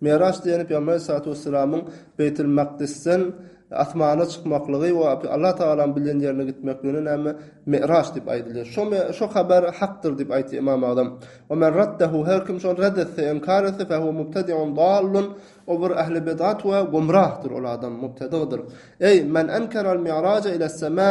Miraç diýeni Pygamber Aleyhissalatu wesselamyň Beýtil Makdisden asmana çykmaklygy we Allah Tagalanyň bildiren ýerine gitmekligine näme Miraç diýip aýdylýar. Şo şo habar hakdyr diýip aýtdy Ymam Agzam. Ve men raddehu her kim şony red etse, inkar etse fehuve mubtedi'un dallun o bir ehli bid'at we gumrahdyr ol adam, mubtedi'dir. Eý men enkeral mi'raje iles sema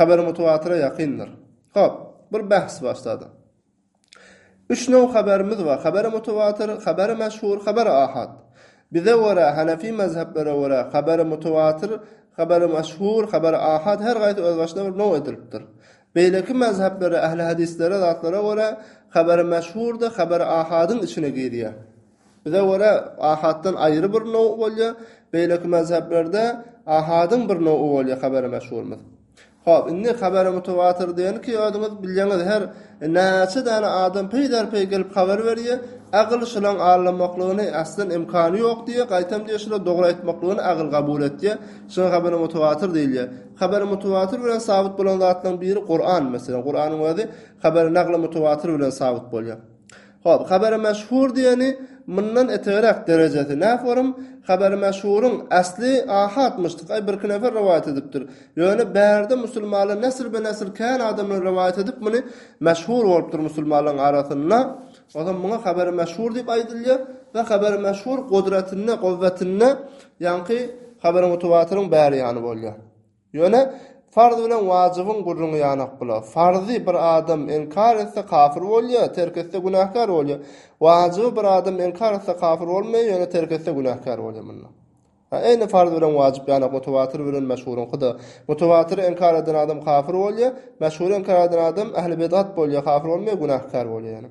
Habar mutawatira ýakyndyr. Hop, bir bähs başlady. Üç naw habarymyz bar, habary mutawatir, habary meşhur, habary ahat. Bize görä, hanefi mezheplere görä, habary mutawatir, habary meşhur, habary ahat her gaýsy özbaşyna bir naw edilipdir. Beýleki mezheplere, ähli hadislere, zatlara görä, habary meşhur-da, habary ahadyň içine girýär. Bize görä, Ahatdan aýry bir nowy bolýar, beýleki mezheplerde Ahadyň bir nowy bolýar habary meşhurymyz. Hop, indi habary mutewatir diýenki, özüňiz bilýäňiz, her näçe däne adam peýder-peý gelip habar berýär, agyl şulaň allamaklygyny, aslan imkany ýok diýýär, gaýtam diýýär şula dogry aýtmaklygyny agyl gabul etýär, şuňa habary mutewatir diýilýär. Habary mutewatir bilen sabyt bolan zatlaryň biri Kuran, meselem, Kuranyň özi habary nakly mutewatir bilen sabyt bolýar. Hop, Haberi meşhur diýeni mundan etegräk derejesi. Näforum, Haberi meşhuryň asly Ahy atmyşdyk-aý, birki nefer rowaýat edipdir. Ýöne bärde musulmanlar nesilbe-nesil kän adamlar rowaýat edip muny meşhur bolupdyr musulmanlaryň arasynda. Ozan muňa Haberi meşhur diýip aýdylýar we Haberi meşhur gudratynda, kuwwatynda ýaňky Haberi mutuwatyryň bäri ýany bolýar. Ýöne farz bilen wajybyň gürrüňi ýanak bular. Farzy bir adam inkar etse kafir bolýar, terk etse günäkär bolýar. Wajyby bir adam inkar etse kafir bolmaýar, ýöne terk etse günäkär bolýar. Munda. Ha, eýni farz bilen wajyp ýanak mutewatyr bilen meşhuryňkyda. Mutewatyry inkar eden adam kafir bolýar, meşhury inkar eden adam ähli bidgat bolýar, kafir bolmaýar, günäkär bolýar ýöne.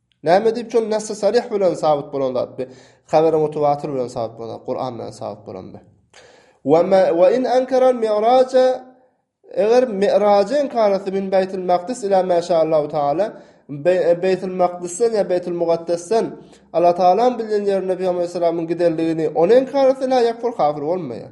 Näme diýip şol nesse sarih bilen sabyt bolan zat bi? Haberi mutewatir bilen sabyt bolan zat, Kuran bilen sabyt bolan bi. Wa ma wa in ankara mi'raja eger mi'raja inkar etse min Beýtil Makdis ila ma şa Allahu taala Beýtil Makdisden ya Beýtil Mugaddesden Allah taalaň bilýän ýerine Pygamber sallallahu aleyhi ve sellem'in gidenligini ony inkar etse la ýakfur kafir bolmaýar.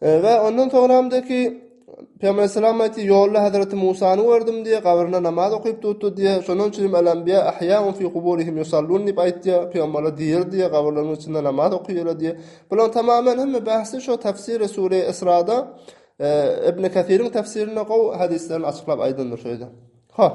We ondan soňramdy ki, Pygamber Aleyhisselam aýtdy, ýolda Hazreti Musany gördüm diýýär, gabrynda namaz okyp tutdy diýýär. Şonuň üçinem Al-Anbiýa ahýaun fi kuburihim ýusallun diýip aýtýar, pygamberler diridir diýýär, gabrlarynyň içinde namaz okyýarlar diýýär. Bularyň tamamynyň hemme bahsi şo Tafsiri Sure Israda Ibn Kathiriň tafsirinde gowy hadyslarynda açyklap aýdandyr şu ýerde. Hop.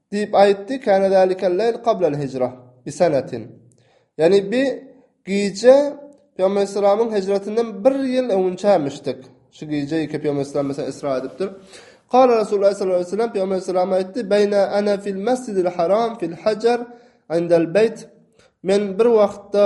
Diýip aýtdy, Kana zalikel leýl qablel hijra bi senetin. Ýagny bi gije Pygamber Aleyhisselamyň hijretinden bir ýyl öňünçämişdik. Şu gije ýeke Pygamber Aleyhisselam meselem isra edipdir. Kala Resulullah sallallahu aleyhi ve sellem Pygamber Aleyhisselam aýtdy, Beyna ana fil mesjidil haram fil hajar indel beyt. Men bir wagtda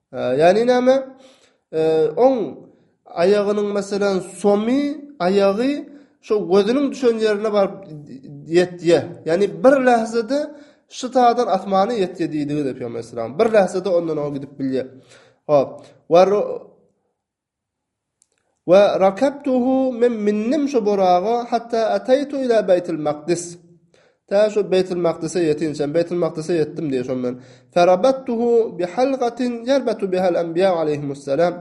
Ýagny näme? Oň aýagynyň meselem somy, aýagy şo gözüniň düşen ýerine baryp ýetýä. Ýagny bir lahzada şytadan asmana ýetýä diýdigi-de Pygamber sallallahu aleyhi ve sellem. Bir lahzada ondan oňa gidip bilýä. Hop. Wa rakabtuhu men mindim şo buraga hatta ataytu ila Beýtil Makdis. Tä şo Beýtil Makdise ýetinçäm, Beýtil Makdise ýetdim diýýär şon men. Farabattuhu bi halgatin yarbatu bihal anbiýa aleýhimussalam.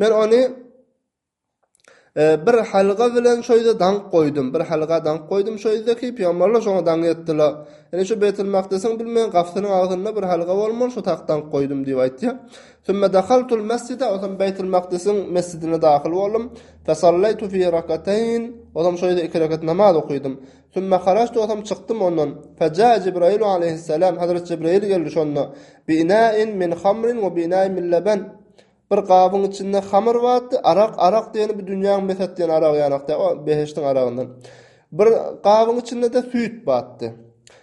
Men ony bir halga bilen şo ýerde daňyp goýdum, bir halga daňyp goýdum şo ýerde ki, pygamberler şoňa daňy ýetdiler. Ine şo Beýtil Makdisiň bilmeýän gapysynyň agzynda bir halga bolmaly, şo tak daňyp goýdum diýip aýtýar. Sümme dahaltul mesjide, onsoň Beýtil Makdisiň mesjidine dahyl boldum. Fesallaýtu fî rakataýn, onsoň şo ýerde iki rekat namaz okadym. Sümme haraçtu, onsoň çykdym ondan. Fejae Jibraýilu aleýhisselam, Hazrat Jibraýil geldi şonda. Bi'inain min hamrin we bi'inain min leben. Bir gabyň içinde hamyr bardy, arak, arak diýeni bu dünýäň mes etýän aragy ýanak däl, o behişdiň aragyndan. Bir gabyň içinde-de süýt bardy.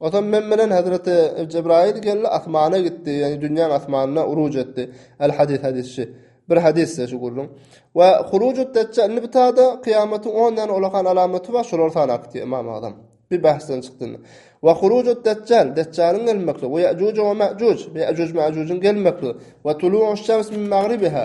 Onsoň men bilen hezreti Jebraýyl geldi, asmana gitdi, ýagny dünýäň asmanyna uruj etdi. Al-Hadys hadysy. Bir hadysda şu gürrüň. We Huružud-Dejjal, indi bu tada kyýamatyň on däne ulakan alamaty bar, şolary sanap gitdi Ymam Agzam. Bir bahsden çykdy indi. We Huružud-Dejjal, Dejjalyň gelmekligi, we Ýe'juj we Me'juj, Ýe'juj-Me'jujiň gelmekligi, we Tulu'uş-Şems min Magribiha,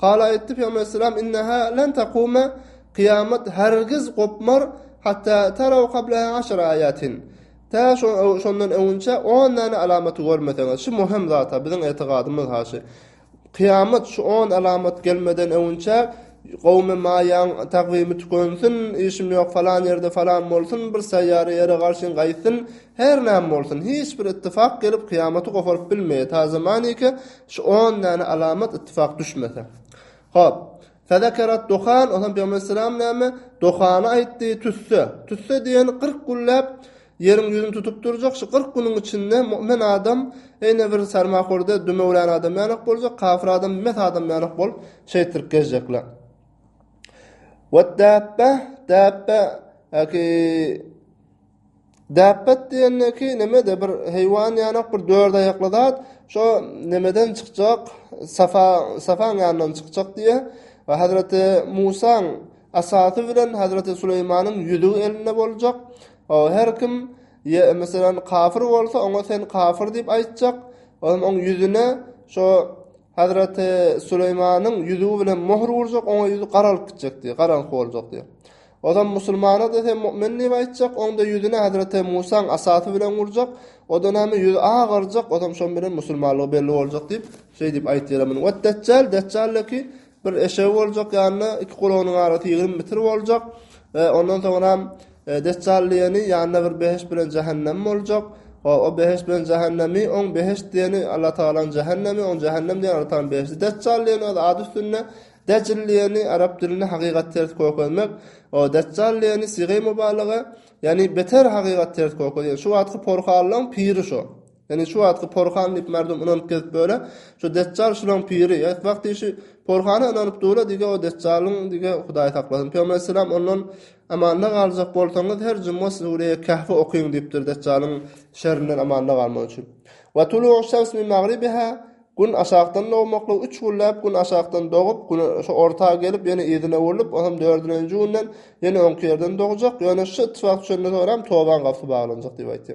Kala aýtdy Pygamber salam inneha len takuma kyýamat hergiz gopmar hatta taraw kableha aşara ayatin. Tä şondan öňünçe 10 däne alamaty görmeseňiz. Şu möhüm zata biziň etikadymyz haşy. Kyýamat şu 10 alamat gelmeden öňünçe gowmy maýaň takwymy tükensin, işim ýok falan ýerde falan bolsun, bir saýýara ýere garşyn gaýtsyn, her näme bolsun, hiç bir ittifak gelip kyýamaty goparyp bilmeýär. Ta zamaniki Şu on däne alamat ittifak düşmese. Hop. Fezekerat dohan, ondan Peygamber Aleyhisselam näme? Dohany aýtdy, tüsse. Tüsse diýen 40 günläp ýeriň ýüzüni tutup durjak. Şu 40 günüň içinde mu'min adam eýne bir sarmahurda dümewlän adam ýalak boljak, kafir adam mes adam ýalak bolup şeýtirip gezjekler. Wat dabba, dabba, aki Däbbat diýendeki nemede bir heýwan ýanok bir dört aýakly zat şo nemeden çykjak safa safaň ýanyndan çykjak diýýä we hazreti Musaň asasy bilen hazreti Süleýmanyň ýüzügi elinde boljak o her kim ýe meselem kafir bolsa oňa sen kafir diýip aýtjak onuň ýüzüne şo Hazreti Süleýmanyň ýüzügi bilen möhür urjak, oňa ýüzi garalyp gitjekdi, garaňky boljakdy. Ozam musulmana da sen mu'min diýip aýtjak, oňda ýüzüne Hazreti Musaň asasy bilen urjak, oda näme ýüzi agarjak, ozam şoň bilen musulmanlygy belli boljak diýip, şeý diýip aýtdylar muny. Wet Dejjal, Dejjalleki bir eşegi boljak, ýanynda iki gulagynyň arasy ýigrimi metr boljak we ondan soňram Deçjal diýeni ýanynda bir behişt bilen jähennem boljak. Ho, o behişt bilen jähennemi, oň behişt diýeni Allatagalaň jähennemi, oň jähennem diýeni Allatagalaň behişdi. Deçjal diýeni öz ady üstünde, Dejl diýeni arap dilinde hakykat ters kökezmek. O, Deçjal diýeni siga-i mubalaga, ýagny beter hakykat ters kökezýän. Şu wagtky porhallygyň piri şo. Ýöne şu wagtky porhan diýip merdum ynanyp gezip böle, şu Deçjal şulaň piri, ýa wagt işi porhana ynanyp dura dige o Deçjalyň dige Hudaý saklasyn. Pygamber Aleyhisselam ondan amanda galjak bolsaňyz her juma Sureýe Kehfi okyň diýipdir Deçjalyň şerrinden amanda galmak üçin. Wa tulu'u şems min magribiha Gün aşakdan dogmaklyk üç günläp gün aşakdan dogup, gün şu orta gelip ýene yzyna urlup, onam dördünenji günden ýene öňki ýerden dogjak, ýöne şyt wagt çönde soram tobaň gapysy baglanjak diýip aýtdy.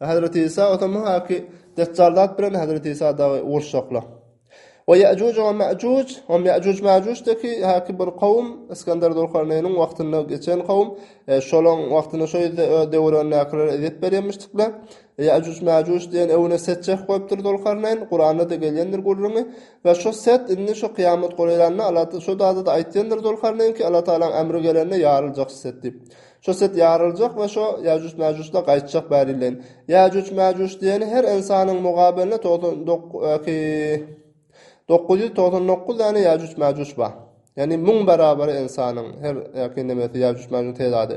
Hezreti Isa otam haki Deccel zat bilen Hezreti Isa dagy uruşjakla. We Ýejuj we Mejuj, o Ýejuj Mejuj deki haki bir kowum Isgender Zulkarneýniň wagtynda geçen kowum, şolaň wagtynda şo ýerde öz döwründäkilere ezýet berýämişdikler. Ýejuj Mejuj diýen öwüne set şeýh goýupdyr Zulkarneýn, Kuranda-da gelýändir gürrüňi. We şo set indi şo kyýamat golaýlanda Alla şo zady-da aýtýandyr Zulkarneýn ki Alla Tagalaň ämri gelende ýaryljak şo set diýip. Şo set ýaryljak we şo Ýajuj-Mäjuj-da gaýtjak bärilen. Ýajuj-Mäjuj diýeni her ynsanyň mugabelinde togsan dok-ky, dokuz ýüz togsan dokuz däne Ýajuj-Mäjuj bar. Ýagny müň barabary ynsanyň her-ky nemesi Ýajuj-Mäjuj tezady.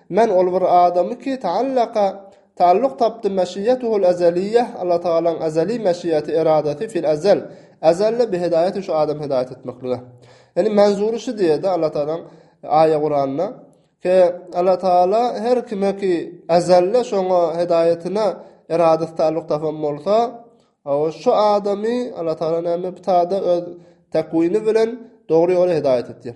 Men ol bir adamy ki ta'allaka, taalluq tapdy, meşiýetuhul ezeliýýeh, Allatagalaň ezeli meşiýeti, eradasy, fil ezel, ezelde, bi hidaýeti, şu adamy hidaýat etmeklige. Ýani menzury şu diýýär-de Allatagalaň aýa Kuranda, ki Allatagala her kime ki ezelde şoňa hidaýatyna, eradasy taalluq tapan bolsa, hawa şu adamy Allatagala näme bitada öz tekwyny bilen dogry ýola hidaýat etýär.